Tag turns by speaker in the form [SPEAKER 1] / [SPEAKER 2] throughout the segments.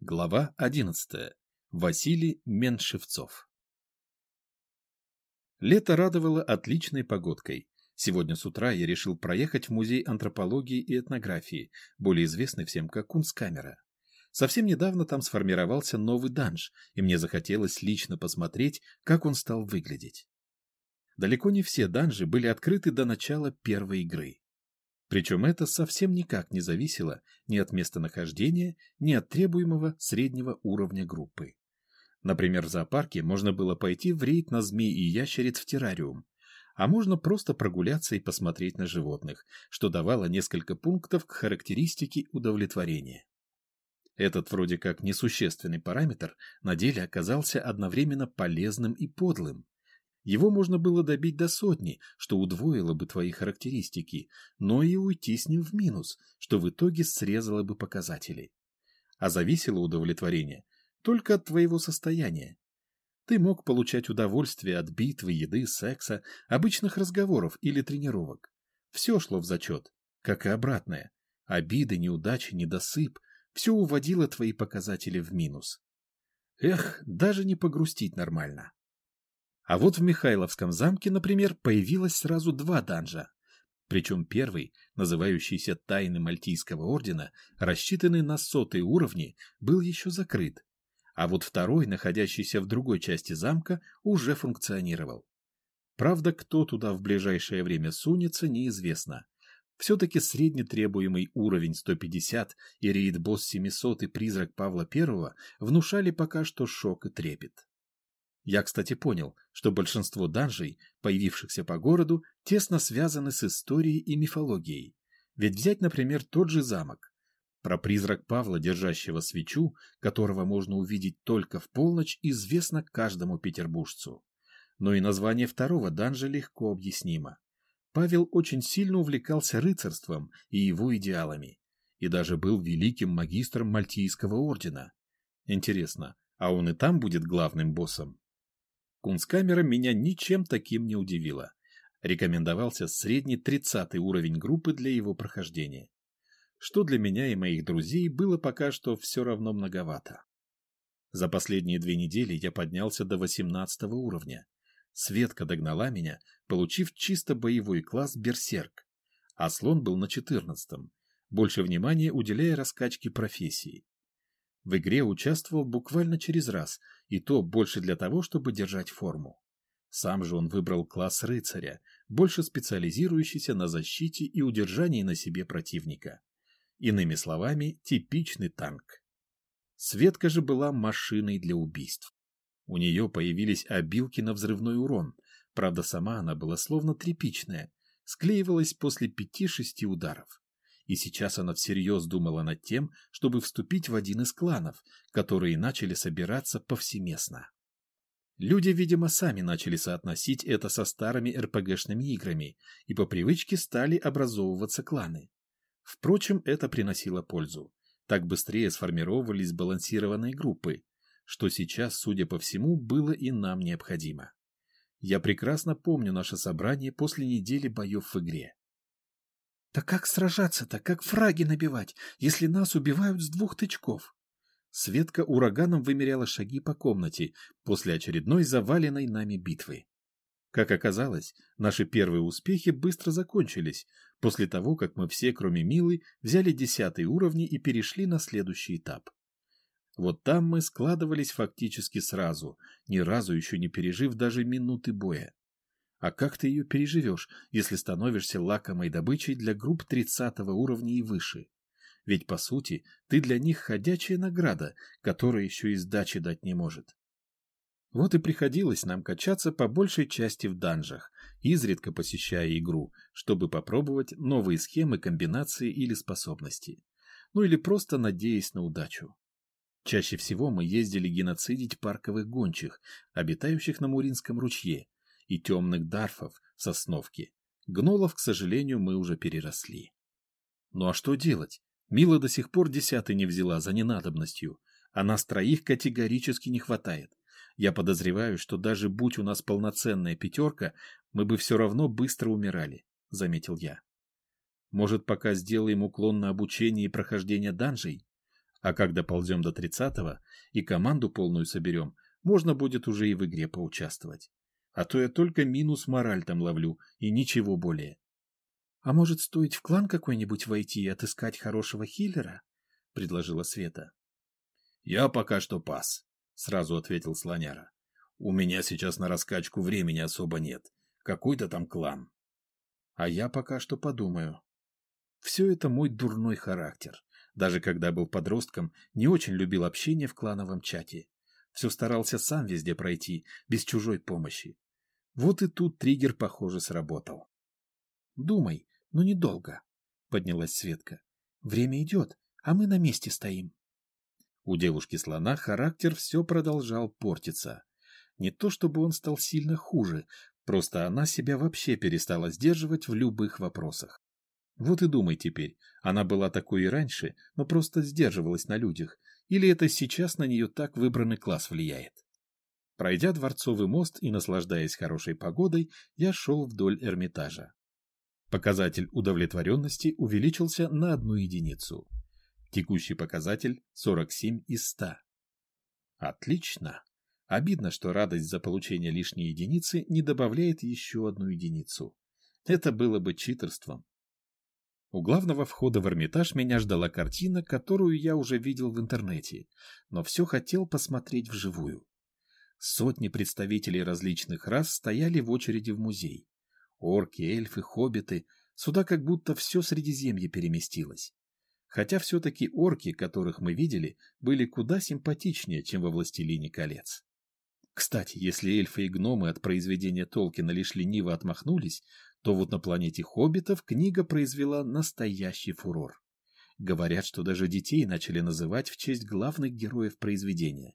[SPEAKER 1] Глава 11. Василий Меншевцов. Лето радовало отличной погодкой. Сегодня с утра я решил проехать в Музей антропологии и этнографии, более известный всем как Кунсткамера. Совсем недавно там сформировался новый данж, и мне захотелось лично посмотреть, как он стал выглядеть. Далеко не все данжи были открыты до начала первой игры. Причем это совсем никак не зависело ни от местонахождения, ни от требуемого среднего уровня группы. Например, в зоопарке можно было пойти в рейд на змей и ящериц в террариум, а можно просто прогуляться и посмотреть на животных, что давало несколько пунктов к характеристике удовлетворения. Этот вроде как несущественный параметр на деле оказался одновременно полезным и подлым, его можно было добить до сотни, что удвоило бы твои характеристики, но и уйти с ним в минус, что в итоге срезало бы показатели. А зависело удовлетворение только от твоего состояния. Ты мог получать удовольствие от битвы, еды, секса, обычных разговоров или тренировок. Все шло в зачет, как и обратное. Обиды, неудачи, недосып – все уводило твои показатели в минус. Эх, даже не погрустить нормально. А вот в Михайловском замке, например, появилось сразу два данжа. Причем первый, называющийся «Тайны Мальтийского ордена», рассчитанный на сотые уровни, был еще закрыт. А вот второй, находящийся в другой части замка, уже функционировал. Правда, кто туда в ближайшее время сунется, неизвестно. Все-таки средний требуемый уровень 150 и рейд-босс 700 и призрак Павла I внушали пока что шок и трепет. Я, кстати, понял, что большинство данжей, появившихся по городу, тесно связаны с историей и мифологией. Ведь взять, например, тот же замок. Про призрак Павла, держащего свечу, которого можно увидеть только в полночь, известно каждому петербуржцу. Но и название второго данжа легко объяснимо. Павел очень сильно увлекался рыцарством и его идеалами, и даже был великим магистром Мальтийского ордена. Интересно, а он и там будет главным боссом? Кунсткамера меня ничем таким не удивила. Рекомендовался средний 30 уровень группы для его прохождения. Что для меня и моих друзей было пока что все равно многовато. За последние две недели я поднялся до 18 уровня. Светка догнала меня, получив чисто боевой класс «Берсерк», а слон был на 14 больше внимания уделяя раскачке профессии. В игре участвовал буквально через раз, и то больше для того, чтобы держать форму. Сам же он выбрал класс рыцаря, больше специализирующийся на защите и удержании на себе противника. Иными словами, типичный танк. Светка же была машиной для убийств. У нее появились обилки на взрывной урон, правда сама она была словно тряпичная, склеивалась после пяти-шести ударов и сейчас она всерьез думала над тем, чтобы вступить в один из кланов, которые начали собираться повсеместно. Люди, видимо, сами начали соотносить это со старыми РПГшными играми, и по привычке стали образовываться кланы. Впрочем, это приносило пользу. Так быстрее сформировались сбалансированные группы, что сейчас, судя по всему, было и нам необходимо. Я прекрасно помню наше собрание после недели боев в игре. Да как сражаться-то, как фраги набивать, если нас убивают с двух тычков? Светка ураганом вымеряла шаги по комнате после очередной заваленной нами битвы. Как оказалось, наши первые успехи быстро закончились, после того, как мы все, кроме Милы, взяли десятые уровни и перешли на следующий этап. Вот там мы складывались фактически сразу, ни разу еще не пережив даже минуты боя. А как ты ее переживешь, если становишься лакомой добычей для групп 30 уровня и выше? Ведь, по сути, ты для них ходячая награда, которая еще и сдачи дать не может. Вот и приходилось нам качаться по большей части в данжах, изредка посещая игру, чтобы попробовать новые схемы, комбинации или способности. Ну или просто надеясь на удачу. Чаще всего мы ездили геноцидить парковых гончих, обитающих на Муринском ручье, и темных дарфов в Сосновке. Гнолов, к сожалению, мы уже переросли. Ну а что делать? Мила до сих пор десятый не взяла за ненадобностью, а нас троих категорически не хватает. Я подозреваю, что даже будь у нас полноценная пятерка, мы бы все равно быстро умирали, — заметил я. Может, пока сделаем уклон на обучение и прохождение данжей? А когда ползем до тридцатого и команду полную соберем, можно будет уже и в игре поучаствовать. А то я только минус мораль там ловлю, и ничего более.
[SPEAKER 2] — А может, стоит в клан какой-нибудь войти и отыскать хорошего хиллера? — предложила Света.
[SPEAKER 1] — Я пока что пас, — сразу ответил слоняра. — У меня сейчас на раскачку времени особо нет. Какой-то там клан. А я пока что подумаю. Все это мой дурной характер. Даже когда был подростком, не очень любил общение в клановом чате. Все старался сам везде пройти, без чужой помощи. Вот и тут триггер, похоже, сработал.
[SPEAKER 2] «Думай, но недолго», — поднялась Светка. «Время идет, а мы на месте стоим».
[SPEAKER 1] У девушки-слона характер все продолжал портиться. Не то чтобы он стал сильно хуже, просто она себя вообще перестала сдерживать в любых вопросах. Вот и думай теперь, она была такой и раньше, но просто сдерживалась на людях, или это сейчас на нее так выбранный класс влияет? Пройдя Дворцовый мост и наслаждаясь хорошей погодой, я шел вдоль Эрмитажа. Показатель удовлетворенности увеличился на одну единицу. Текущий показатель 47 из 100. Отлично. Обидно, что радость за получение лишней единицы не добавляет еще одну единицу. Это было бы читерством. У главного входа в Эрмитаж меня ждала картина, которую я уже видел в интернете, но все хотел посмотреть вживую. Сотни представителей различных рас стояли в очереди в музей. Орки, эльфы, хоббиты, сюда как будто все Средиземье переместилось. Хотя все-таки орки, которых мы видели, были куда симпатичнее, чем во «Властелине колец». Кстати, если эльфы и гномы от произведения Толкина лишь лениво отмахнулись, то вот на планете Хоббитов книга произвела настоящий фурор. Говорят, что даже детей начали называть в честь главных героев произведения.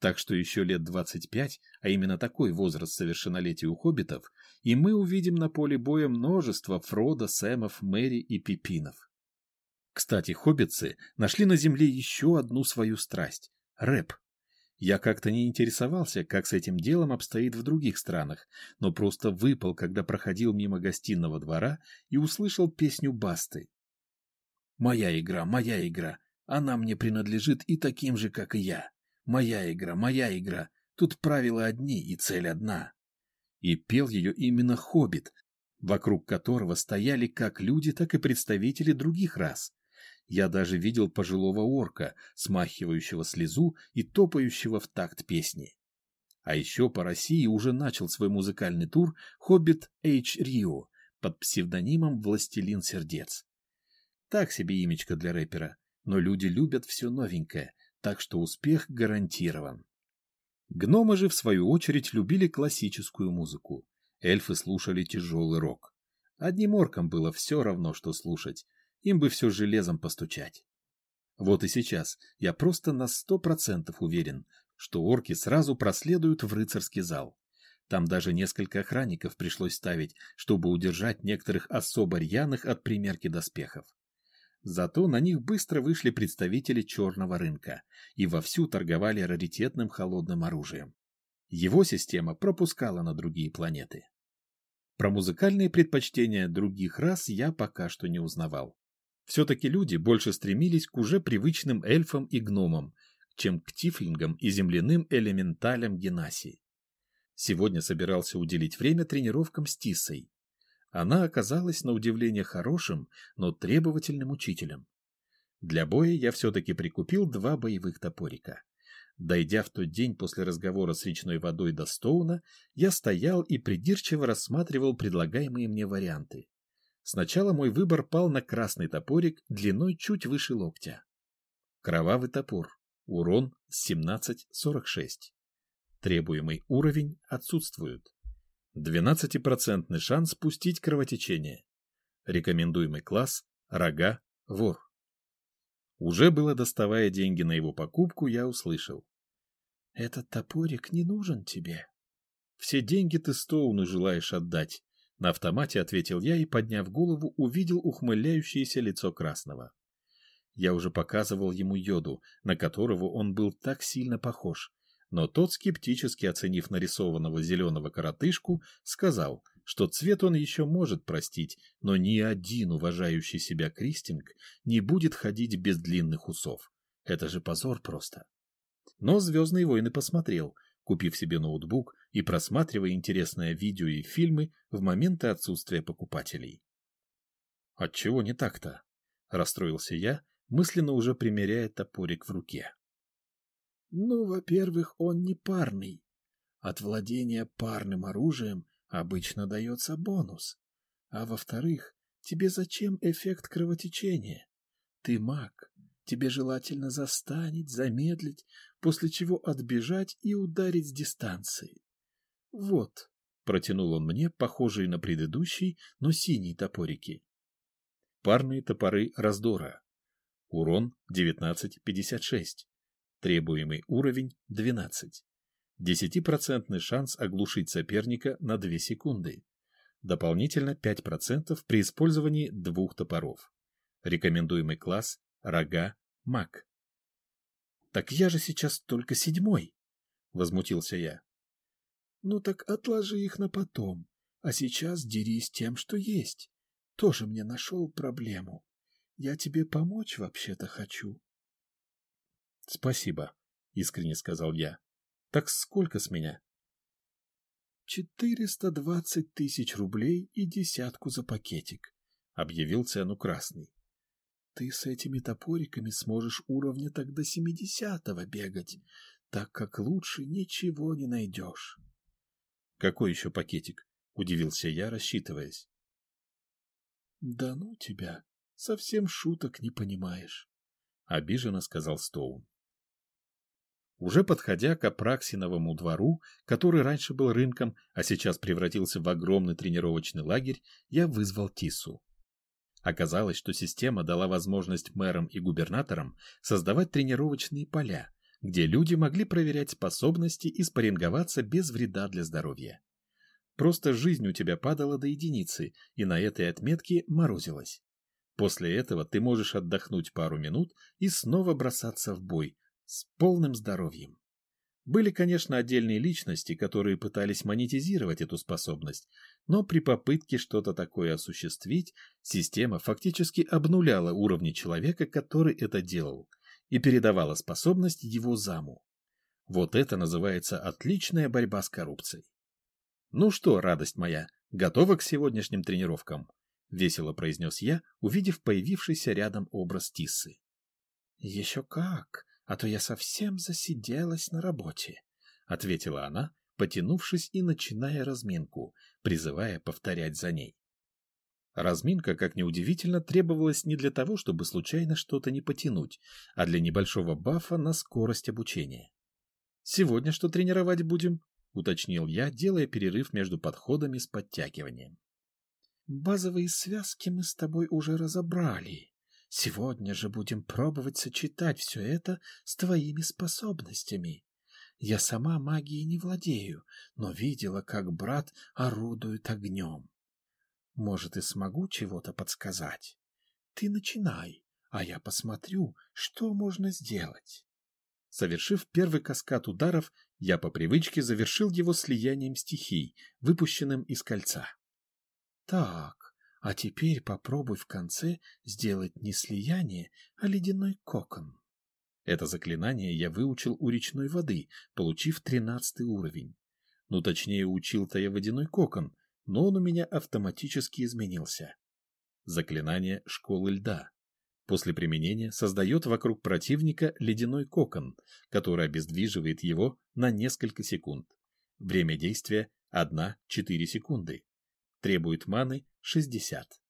[SPEAKER 1] Так что еще лет 25, а именно такой возраст совершеннолетия у хоббитов, и мы увидим на поле боя множество Фрода, Сэмов, Мэри и Пипинов. Кстати, хоббитцы нашли на Земле еще одну свою страсть – рэп. Я как-то не интересовался, как с этим делом обстоит в других странах, но просто выпал, когда проходил мимо гостиного двора и услышал песню Басты. «Моя игра, моя игра, она мне принадлежит и таким же, как и я. Моя игра, моя игра, тут правила одни и цель одна». И пел ее именно Хоббит, вокруг которого стояли как люди, так и представители других рас. Я даже видел пожилого орка, смахивающего слезу и топающего в такт песни. А еще по России уже начал свой музыкальный тур «Хоббит Эйч Рио» под псевдонимом «Властелин сердец». Так себе имечко для рэпера, но люди любят все новенькое, так что успех гарантирован. Гномы же, в свою очередь, любили классическую музыку. Эльфы слушали тяжелый рок. Одним оркам было все равно, что слушать, им бы все железом постучать. Вот и сейчас я просто на сто процентов уверен, что орки сразу проследуют в рыцарский зал. Там даже несколько охранников пришлось ставить, чтобы удержать некоторых особо рьяных от примерки доспехов. Зато на них быстро вышли представители черного рынка и вовсю торговали раритетным холодным оружием. Его система пропускала на другие планеты. Про музыкальные предпочтения других рас я пока что не узнавал. Все-таки люди больше стремились к уже привычным эльфам и гномам, чем к тифлингам и земляным элементалям Генасии. Сегодня собирался уделить время тренировкам с Тисой. Она оказалась на удивление хорошим, но требовательным учителем. Для боя я все-таки прикупил два боевых топорика. Дойдя в тот день после разговора с речной водой до Стоуна, я стоял и придирчиво рассматривал предлагаемые мне варианты. Сначала мой выбор пал на красный топорик длиной чуть выше локтя. Кровавый топор. Урон 1746. Требуемый уровень отсутствует. 12% шанс спустить кровотечение. Рекомендуемый класс – рога, вор. Уже было доставая деньги на его покупку, я услышал.
[SPEAKER 2] «Этот топорик не нужен тебе».
[SPEAKER 1] «Все деньги ты Стоуну желаешь отдать, на автомате ответил я и, подняв голову, увидел ухмыляющееся лицо Красного. Я уже показывал ему йоду, на которого он был так сильно похож, но тот, скептически оценив нарисованного зеленого коротышку, сказал, что цвет он еще может простить, но ни один уважающий себя Кристинг не будет ходить без длинных усов. Это же позор просто. Но «Звездные войны» посмотрел, купив себе ноутбук и просматривая интересное видео и фильмы в моменты отсутствия покупателей. «Отчего не так-то?» — расстроился я, мысленно уже примеряя топорик в руке.
[SPEAKER 2] «Ну, во-первых, он не парный. От владения парным оружием обычно дается бонус. А во-вторых, тебе зачем эффект кровотечения? Ты маг, тебе желательно застанить, замедлить, после чего отбежать и ударить с дистанции. Вот, протянул он мне похожие на предыдущий, но синие топорики.
[SPEAKER 1] Парные топоры раздора. Урон 1956. Требуемый уровень 12. Десятипроцентный шанс оглушить соперника на 2 секунды. Дополнительно 5% при использовании двух топоров. Рекомендуемый класс – рога, маг.
[SPEAKER 2] «Так я же сейчас только седьмой!» — возмутился я. «Ну так отложи их на потом, а сейчас дерись тем, что есть. Тоже мне нашел проблему. Я тебе помочь вообще-то хочу».
[SPEAKER 1] «Спасибо», — искренне сказал я. «Так сколько с меня?»
[SPEAKER 2] «Четыреста двадцать тысяч рублей и десятку за пакетик», — объявил цену Красный. «Ты с этими топориками сможешь уровня так до семидесятого бегать, так как лучше ничего не найдешь».
[SPEAKER 1] «Какой еще пакетик?» — удивился я, рассчитываясь.
[SPEAKER 2] «Да ну тебя, совсем шуток не понимаешь», — обиженно сказал Стоун.
[SPEAKER 1] Уже подходя к Апраксиновому двору, который раньше был рынком, а сейчас превратился в огромный тренировочный лагерь, я вызвал Тису. Оказалось, что система дала возможность мэрам и губернаторам создавать тренировочные поля, где люди могли проверять способности и спарринговаться без вреда для здоровья. Просто жизнь у тебя падала до единицы, и на этой отметке морозилась. После этого ты можешь отдохнуть пару минут и снова бросаться в бой, с полным здоровьем. Были, конечно, отдельные личности, которые пытались монетизировать эту способность, но при попытке что-то такое осуществить, система фактически обнуляла уровни человека, который это делал, и передавала способность его заму. Вот это называется отличная борьба с коррупцией. «Ну что, радость моя, готова к сегодняшним тренировкам?» — весело произнес я, увидев появившийся рядом образ Тиссы.
[SPEAKER 2] «Еще как!» А то я совсем засиделась на работе, — ответила она, потянувшись и начиная разминку, призывая повторять за ней.
[SPEAKER 1] Разминка, как неудивительно, требовалась не для того, чтобы случайно что-то не потянуть, а для небольшого бафа на скорость обучения. «Сегодня что тренировать будем?» — уточнил я, делая перерыв между подходами с подтягиванием.
[SPEAKER 2] «Базовые связки мы с тобой уже разобрали», Сегодня же будем пробовать сочетать все это с твоими способностями. Я сама магией не владею, но видела, как брат орудует огнем. Может, и смогу чего-то подсказать. Ты начинай, а я посмотрю, что можно сделать.
[SPEAKER 1] Совершив первый каскад ударов, я по привычке завершил его слиянием стихий, выпущенным из кольца.
[SPEAKER 2] Так, а теперь попробуй в конце сделать не слияние, а ледяной кокон.
[SPEAKER 1] Это заклинание я выучил у речной воды, получив тринадцатый уровень. Ну, точнее, учил-то я водяной кокон, но он у меня автоматически изменился. Заклинание школы льда. После применения создает вокруг противника ледяной кокон, который обездвиживает его на несколько секунд. Время действия 1-4 секунды. Требует маны 60.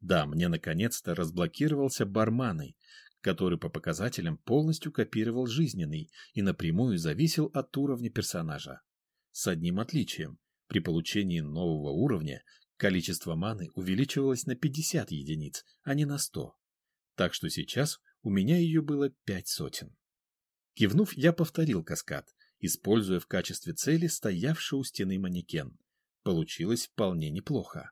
[SPEAKER 1] Да, мне наконец-то разблокировался барманы, который по показателям полностью копировал жизненный и напрямую зависел от уровня персонажа. С одним отличием. При получении нового уровня количество маны увеличивалось на 50 единиц, а не на 100. Так что сейчас у меня ее было пять сотен. Кивнув, я повторил каскад, используя в качестве цели стоявший у стены манекен. Получилось вполне неплохо.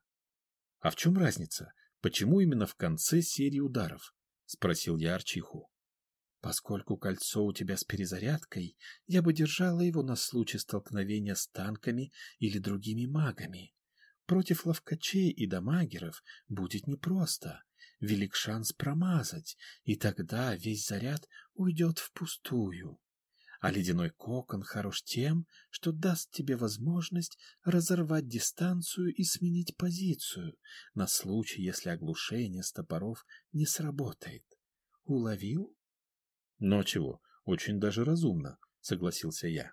[SPEAKER 1] А в чем разница? Почему именно в конце серии ударов? Спросил я Арчиху.
[SPEAKER 2] Поскольку кольцо у тебя с перезарядкой, я бы держала его на случай столкновения с танками или другими магами. Против ловкачей и дамагеров будет непросто, велик шанс промазать, и тогда весь заряд уйдет впустую. А ледяной кокон хорош тем, что даст тебе возможность разорвать дистанцию и сменить позицию на случай, если оглушение с топоров не сработает. Уловил?
[SPEAKER 1] Но чего, очень даже разумно, согласился я.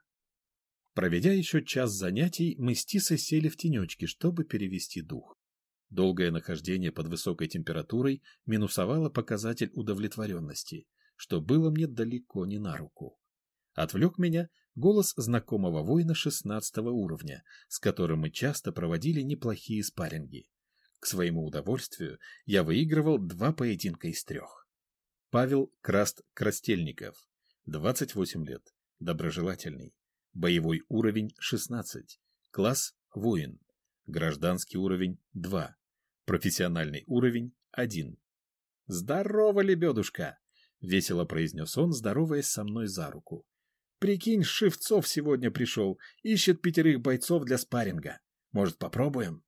[SPEAKER 1] Проведя еще час занятий, мы с Тисой сели в тенечке, чтобы перевести дух. Долгое нахождение под высокой температурой минусовало показатель удовлетворенности, что было мне далеко не на руку. Отвлек меня голос знакомого воина шестнадцатого уровня, с которым мы часто проводили неплохие спарринги. К своему удовольствию я выигрывал два поединка из трех. Павел Краст Крастельников, 28 лет, доброжелательный, боевой уровень 16, класс воин, гражданский уровень 2, профессиональный уровень 1. «Здорово, лебедушка!» — весело произнес он, здороваясь со мной за руку. Прикинь, Шевцов сегодня пришел, ищет пятерых бойцов для спарринга. Может, попробуем?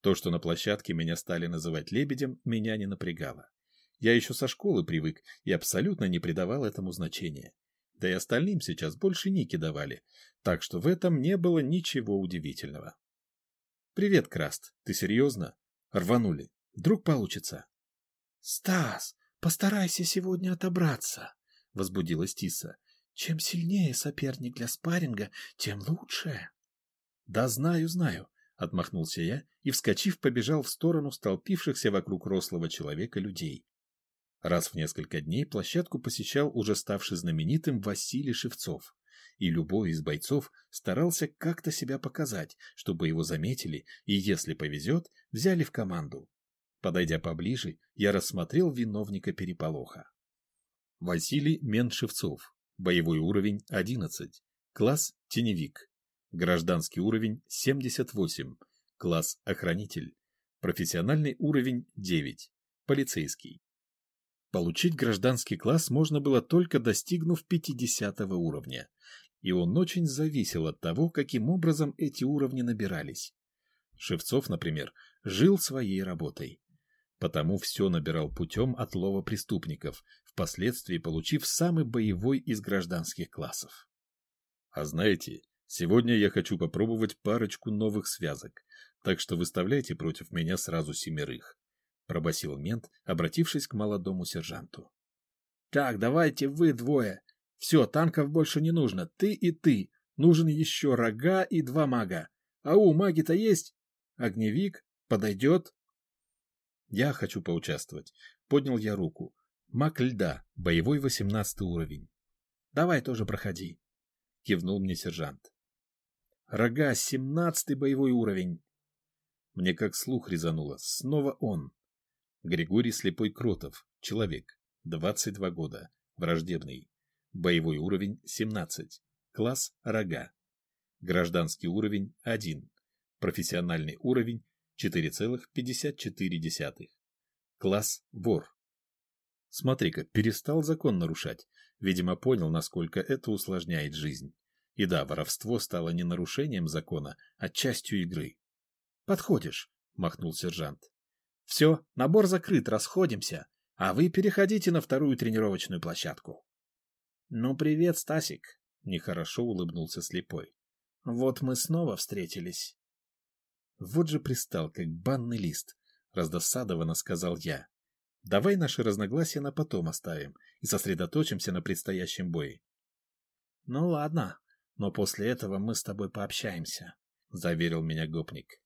[SPEAKER 1] То, что на площадке меня стали называть лебедем, меня не напрягало. Я еще со школы привык и абсолютно не придавал этому значения. Да и остальным сейчас больше ники давали, так что в этом не было ничего удивительного. «Привет, Краст, ты серьезно?» Рванули. Вдруг получится.
[SPEAKER 2] «Стас, постарайся сегодня отобраться», — возбудилась Тиса. Чем сильнее соперник для спарринга, тем лучше.
[SPEAKER 1] Да знаю, знаю, отмахнулся я и, вскочив, побежал в сторону столпившихся вокруг рослого человека людей. Раз в несколько дней площадку посещал уже ставший знаменитым Василий Шевцов, и любой из бойцов старался как-то себя показать, чтобы его заметили и, если повезет, взяли в команду. Подойдя поближе, я рассмотрел виновника переполоха. Василий Меншевцов, Боевой уровень 11. Класс теневик. Гражданский уровень 78. Класс охранитель. Профессиональный уровень 9. Полицейский. Получить гражданский класс можно было только достигнув 50 уровня, и он очень зависел от того, каким образом эти уровни набирались. Шевцов, например, жил своей работой. Потому все набирал путем отлова преступников, впоследствии получив самый боевой из гражданских классов. А знаете, сегодня я хочу попробовать парочку новых связок, так что выставляйте против меня сразу семерых, пробасил мент, обратившись к молодому сержанту. Так, давайте вы двое. Все, танков больше не нужно, ты и ты. Нужен еще рога и два мага. Ау, маги-то есть? Огневик? Подойдет? Я хочу поучаствовать. Поднял я руку. Маг льда, боевой восемнадцатый уровень. Давай тоже проходи. Кивнул мне сержант. Рога, семнадцатый боевой уровень. Мне как слух резануло. Снова он. Григорий Слепой Кротов, человек, 22 года, враждебный. Боевой уровень 17. Класс рога. Гражданский уровень 1. Профессиональный уровень 4,54. Класс вор. Смотри-ка, перестал закон нарушать. Видимо, понял, насколько это усложняет жизнь. И да, воровство стало не нарушением закона, а частью игры. «Подходишь», — махнул сержант. «Все, набор закрыт, расходимся, а вы переходите на вторую тренировочную площадку». «Ну, привет, Стасик», — нехорошо улыбнулся слепой. «Вот мы снова встретились». Вот же пристал, как банный лист, раздосадованно сказал я. Давай наши разногласия на потом оставим и сосредоточимся на предстоящем бое. Ну ладно, но после этого мы с тобой пообщаемся, заверил меня гопник.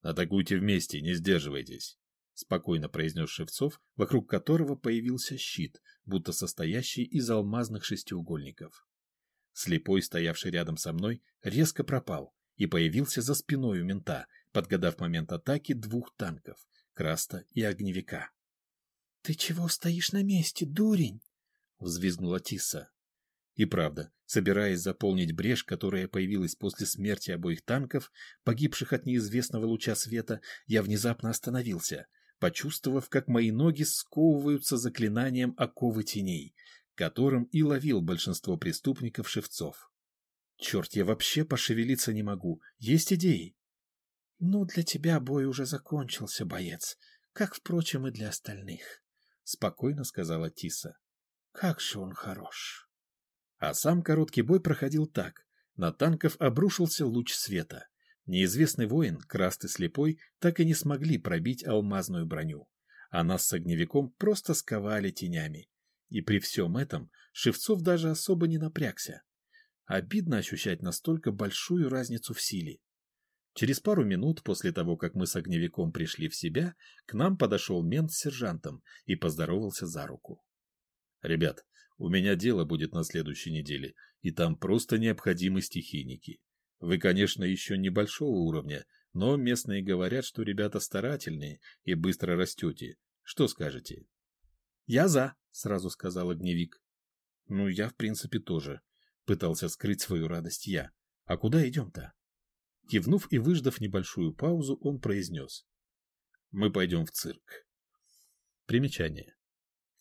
[SPEAKER 1] Атакуйте вместе, не сдерживайтесь, спокойно произнес Шевцов, вокруг которого появился щит, будто состоящий из алмазных шестиугольников. Слепой, стоявший рядом со мной, резко пропал и появился за спиной у мента, подгадав момент атаки двух танков — Краста и Огневика. — Ты чего стоишь на месте, дурень? — взвизгнула Тисса. И правда, собираясь заполнить брешь, которая появилась после смерти обоих танков, погибших от неизвестного луча света, я внезапно остановился, почувствовав, как мои ноги сковываются заклинанием оковы теней, которым и ловил большинство преступников Шевцов. Черт, я вообще пошевелиться не могу. Есть идеи? Ну, для тебя бой уже закончился, боец.
[SPEAKER 2] как, впрочем, и для остальных, — спокойно сказала Тиса. Как же он хорош.
[SPEAKER 1] А сам короткий бой проходил так. На танков обрушился луч света. Неизвестный воин, красный слепой, так и не смогли пробить алмазную броню. А нас с огневиком просто сковали тенями. И при всем этом Шевцов даже особо не напрягся. Обидно ощущать настолько большую разницу в силе. Через пару минут после того, как мы с огневиком пришли в себя, к нам подошел мент с сержантом и поздоровался за руку. «Ребят, у меня дело будет на следующей неделе, и там просто необходимы стихийники. Вы, конечно, еще небольшого уровня, но местные говорят, что ребята старательные и быстро растете. Что скажете?»
[SPEAKER 2] «Я за», — сразу сказал огневик.
[SPEAKER 1] «Ну, я, в принципе, тоже», — пытался скрыть свою радость я. «А куда идем-то?» Кивнув и выждав небольшую паузу, он произнес. «Мы пойдем в цирк». Примечание.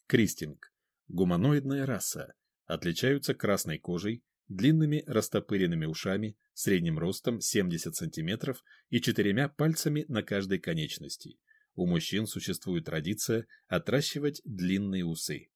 [SPEAKER 1] Кристинг. Гуманоидная раса. Отличаются красной кожей, длинными растопыренными ушами, средним ростом 70 см и четырьмя пальцами на каждой конечности. У мужчин существует традиция отращивать длинные усы.